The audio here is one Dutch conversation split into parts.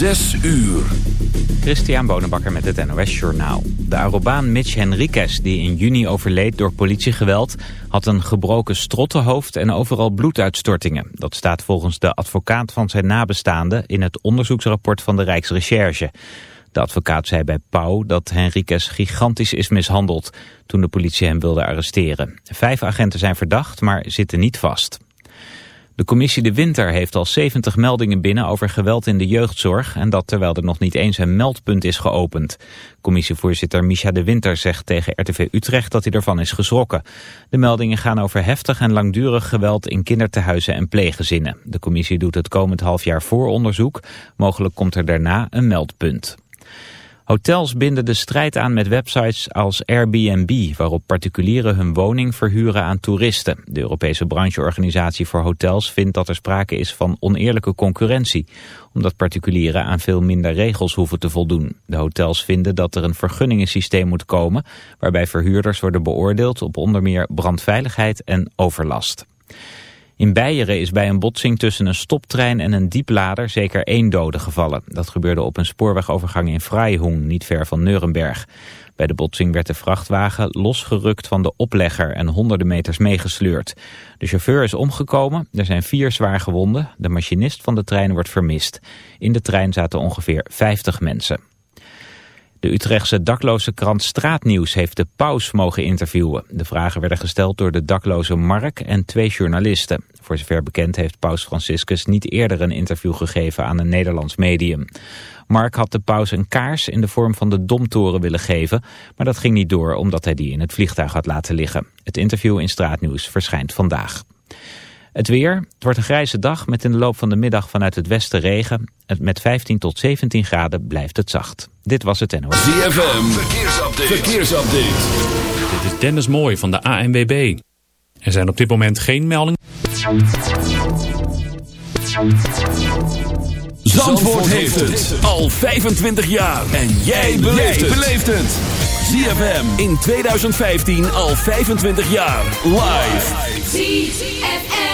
Zes uur. Christian Bonenbakker met het NOS Journaal. De Arobaan Mitch Henriquez, die in juni overleed door politiegeweld... had een gebroken strottenhoofd en overal bloeduitstortingen. Dat staat volgens de advocaat van zijn nabestaanden... in het onderzoeksrapport van de Rijksrecherche. De advocaat zei bij Pauw dat Henriquez gigantisch is mishandeld... toen de politie hem wilde arresteren. Vijf agenten zijn verdacht, maar zitten niet vast. De commissie De Winter heeft al 70 meldingen binnen over geweld in de jeugdzorg... en dat terwijl er nog niet eens een meldpunt is geopend. Commissievoorzitter Micha De Winter zegt tegen RTV Utrecht dat hij ervan is geschrokken. De meldingen gaan over heftig en langdurig geweld in kindertehuizen en pleeggezinnen. De commissie doet het komend half jaar vooronderzoek. Mogelijk komt er daarna een meldpunt. Hotels binden de strijd aan met websites als Airbnb, waarop particulieren hun woning verhuren aan toeristen. De Europese brancheorganisatie voor hotels vindt dat er sprake is van oneerlijke concurrentie, omdat particulieren aan veel minder regels hoeven te voldoen. De hotels vinden dat er een vergunningensysteem moet komen, waarbij verhuurders worden beoordeeld op onder meer brandveiligheid en overlast. In Beieren is bij een botsing tussen een stoptrein en een dieplader zeker één dode gevallen. Dat gebeurde op een spoorwegovergang in Freihung, niet ver van Nuremberg. Bij de botsing werd de vrachtwagen losgerukt van de oplegger en honderden meters meegesleurd. De chauffeur is omgekomen, er zijn vier zwaar gewonden. De machinist van de trein wordt vermist. In de trein zaten ongeveer 50 mensen. De Utrechtse dakloze krant Straatnieuws heeft de paus mogen interviewen. De vragen werden gesteld door de dakloze Mark en twee journalisten. Voor zover bekend heeft paus Franciscus niet eerder een interview gegeven aan een Nederlands medium. Mark had de paus een kaars in de vorm van de Domtoren willen geven, maar dat ging niet door omdat hij die in het vliegtuig had laten liggen. Het interview in Straatnieuws verschijnt vandaag. Het weer, het wordt een grijze dag met in de loop van de middag vanuit het westen regen. Met 15 tot 17 graden blijft het zacht. Dit was het NOS. ZFM, verkeersupdate. verkeersupdate. Dit is Dennis Mooij van de ANWB. Er zijn op dit moment geen meldingen. Zandvoort heeft het al 25 jaar. En jij beleeft het. ZFM in 2015 al 25 jaar. Live. ZFM.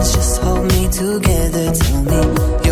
just hold me together. Tell me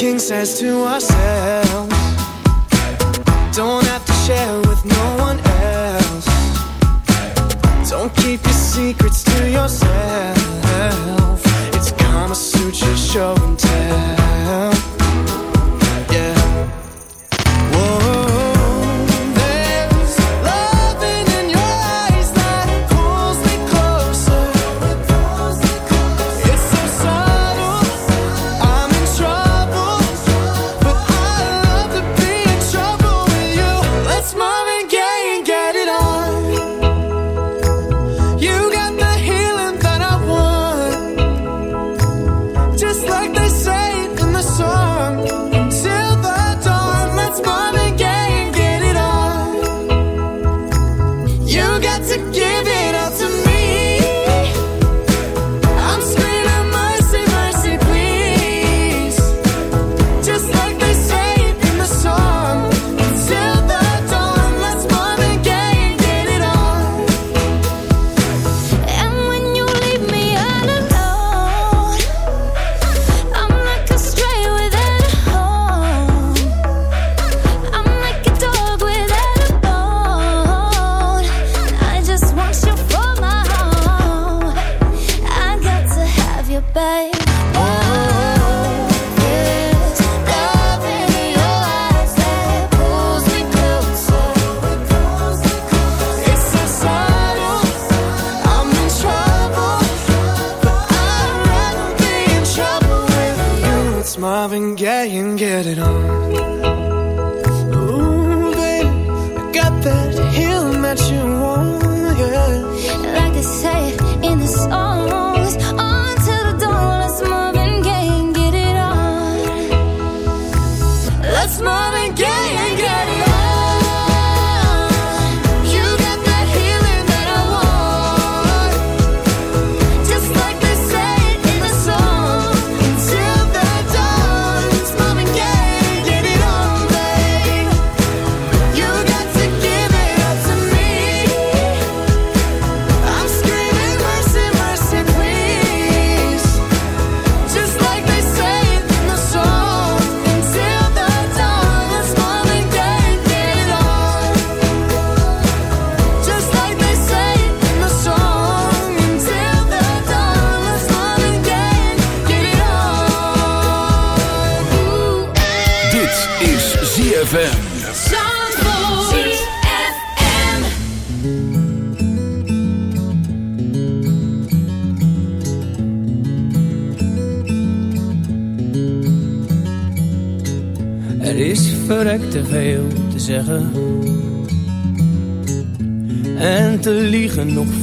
king says to ourselves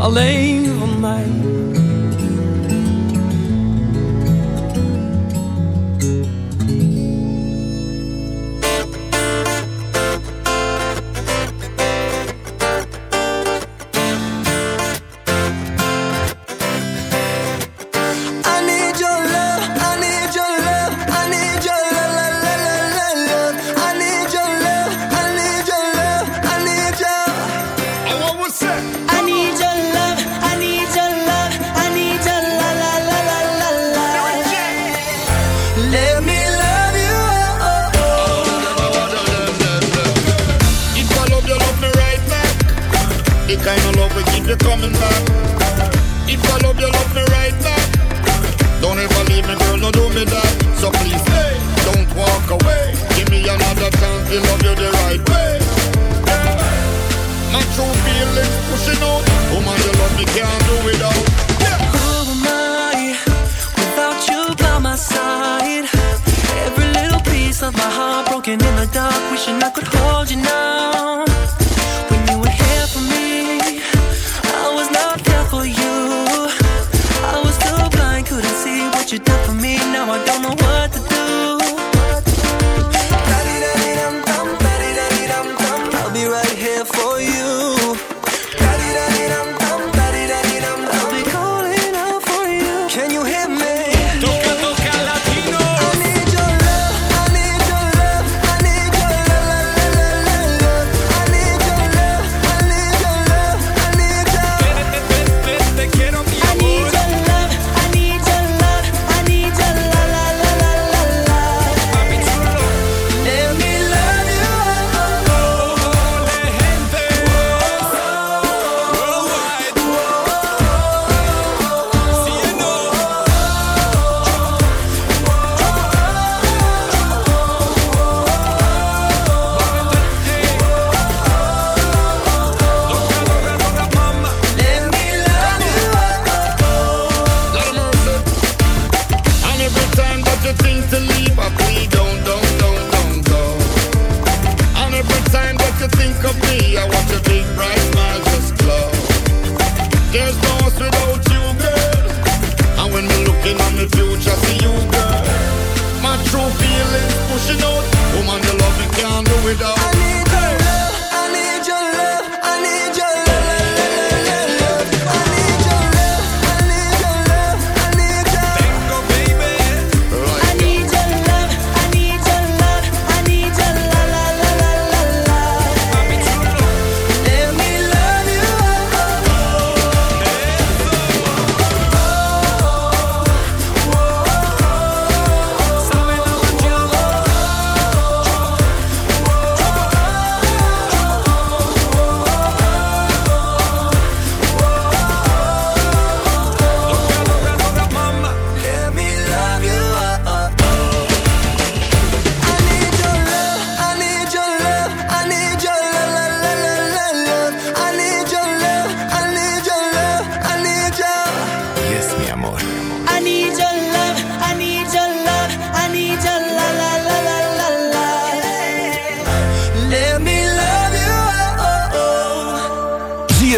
Alleen van mij.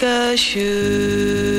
like a shoe.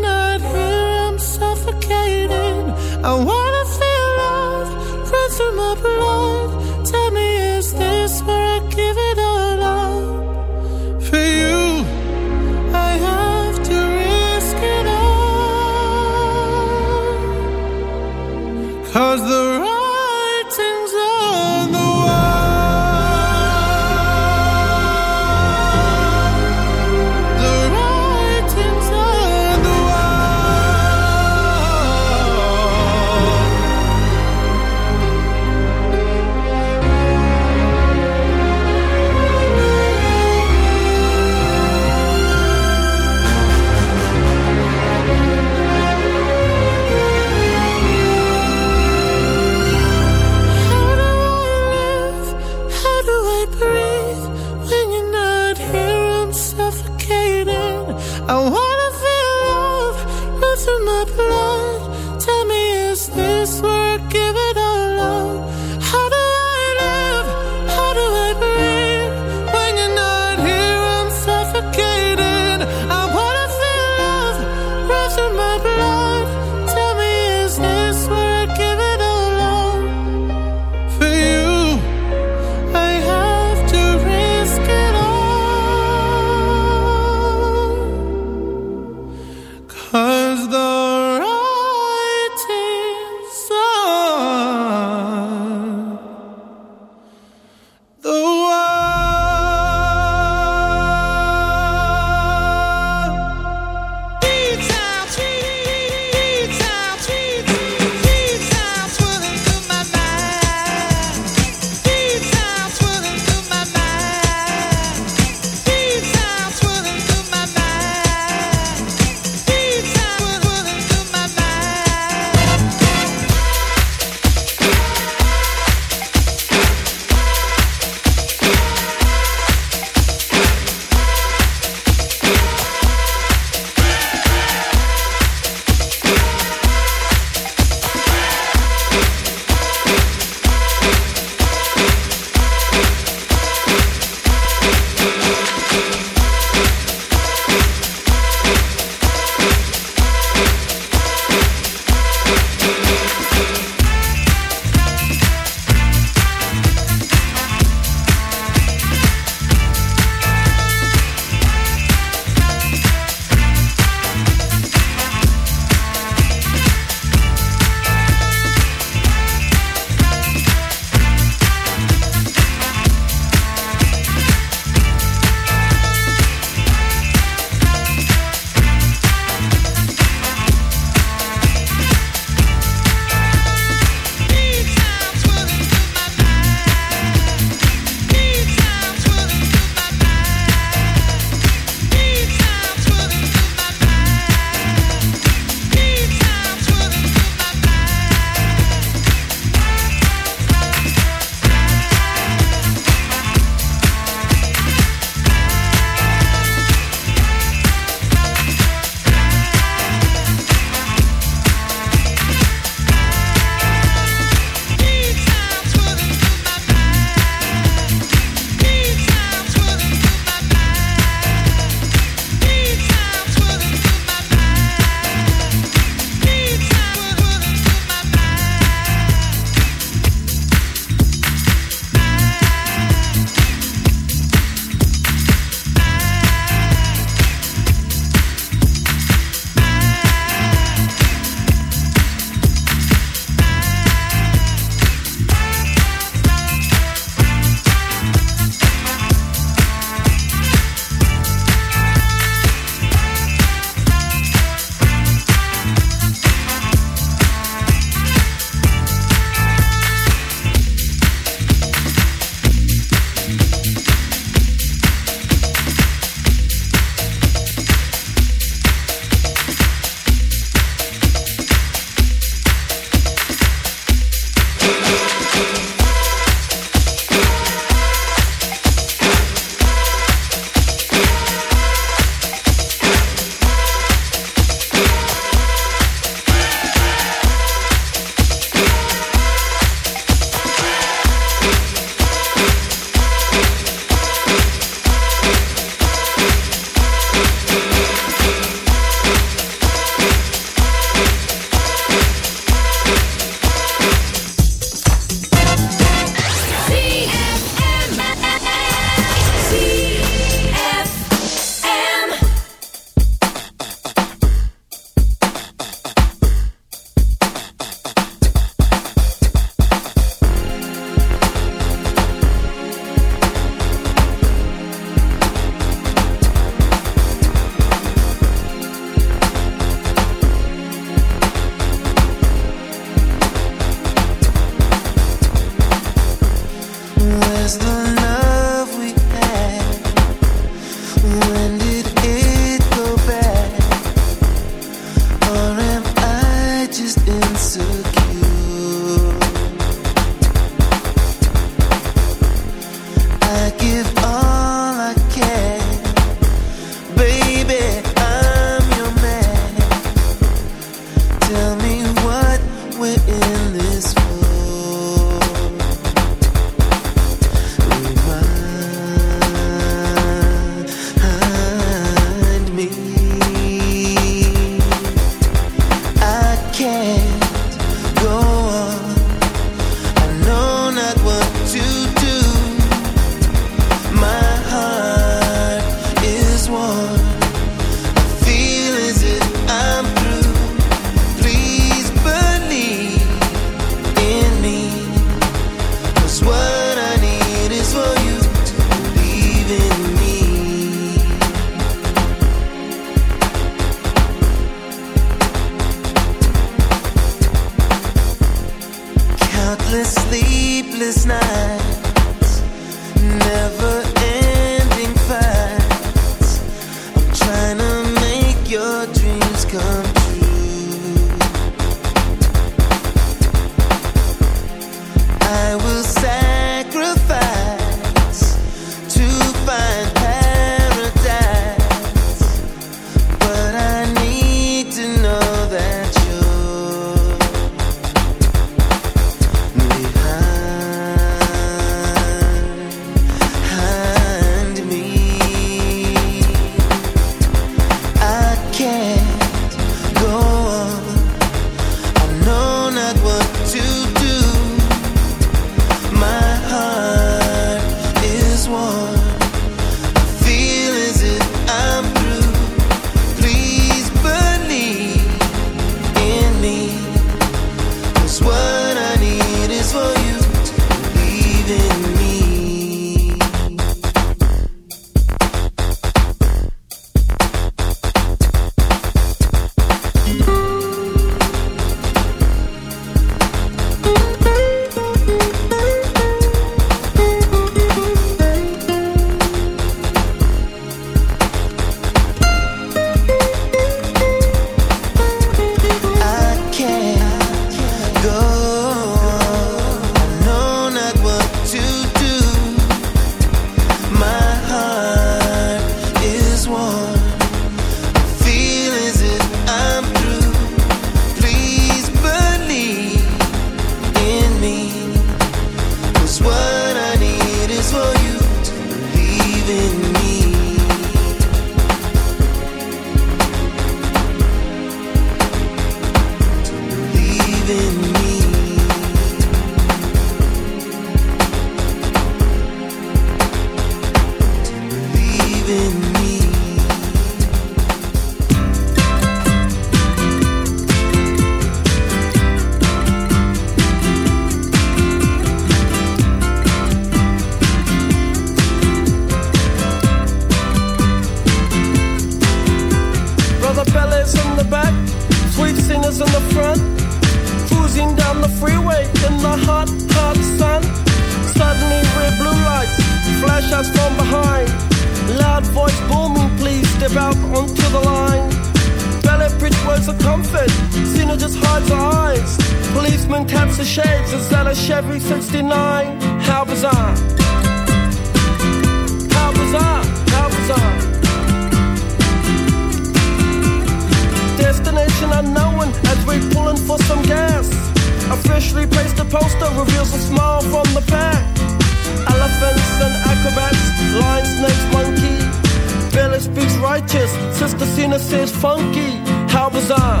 righteous. Sister Cena says funky. How was I?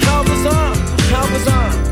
How was I? How was I?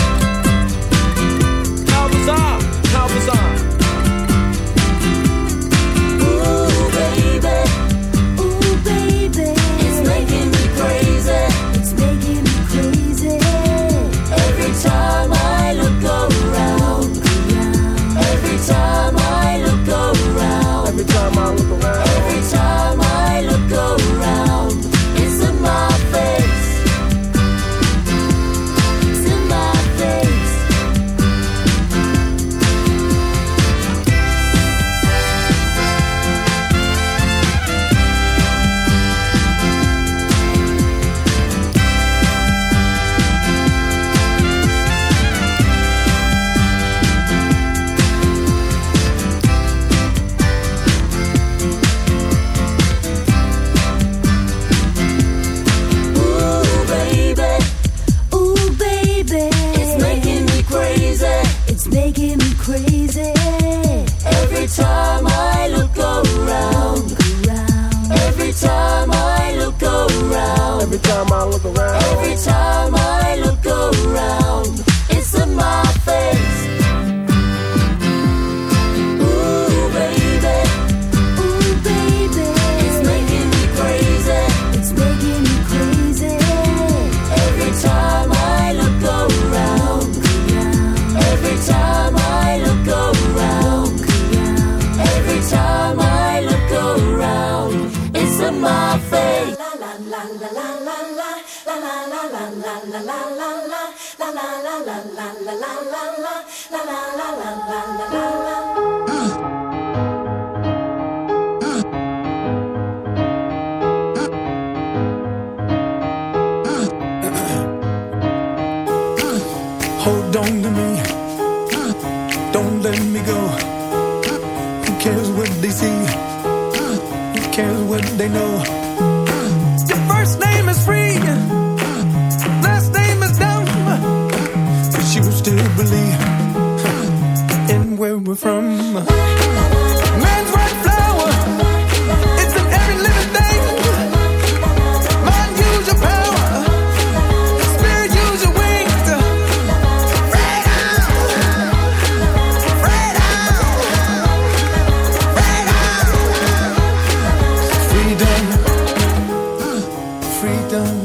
freedom,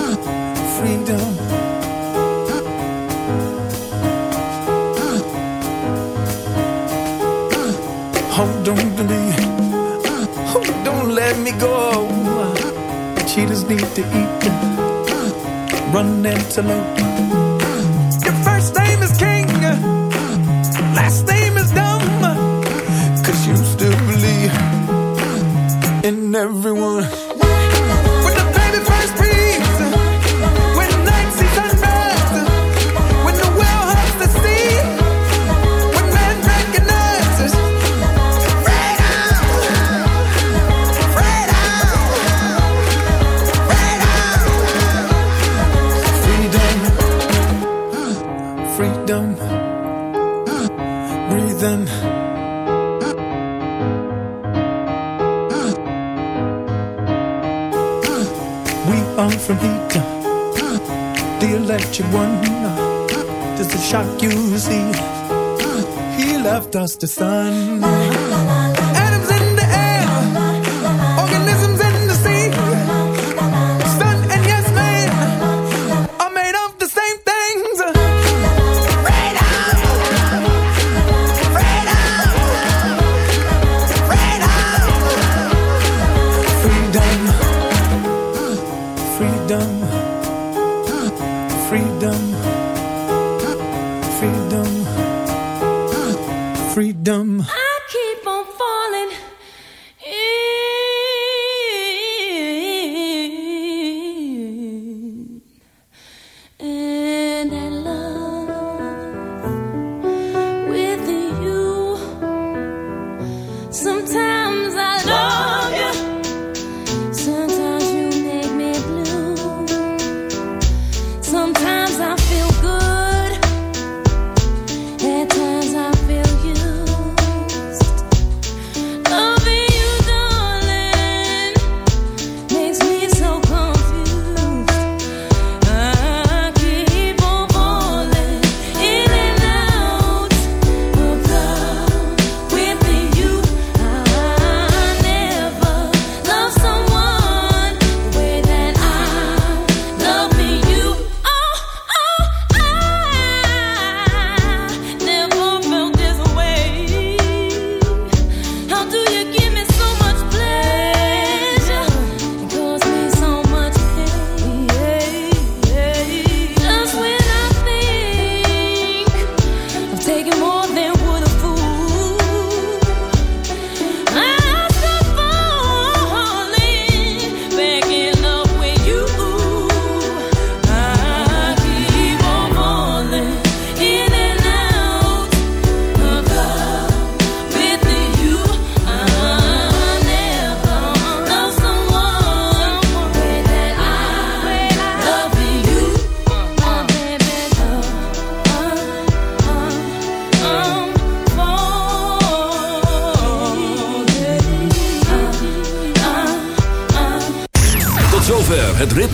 ah, freedom. Hold on to me, don't let me go. Ah, Cheetahs need to eat, ah, run antelope dust to sun.